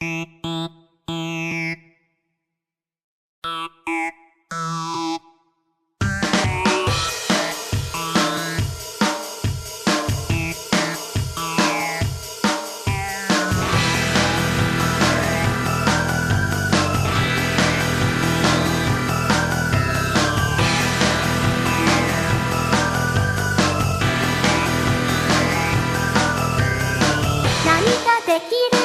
何ができる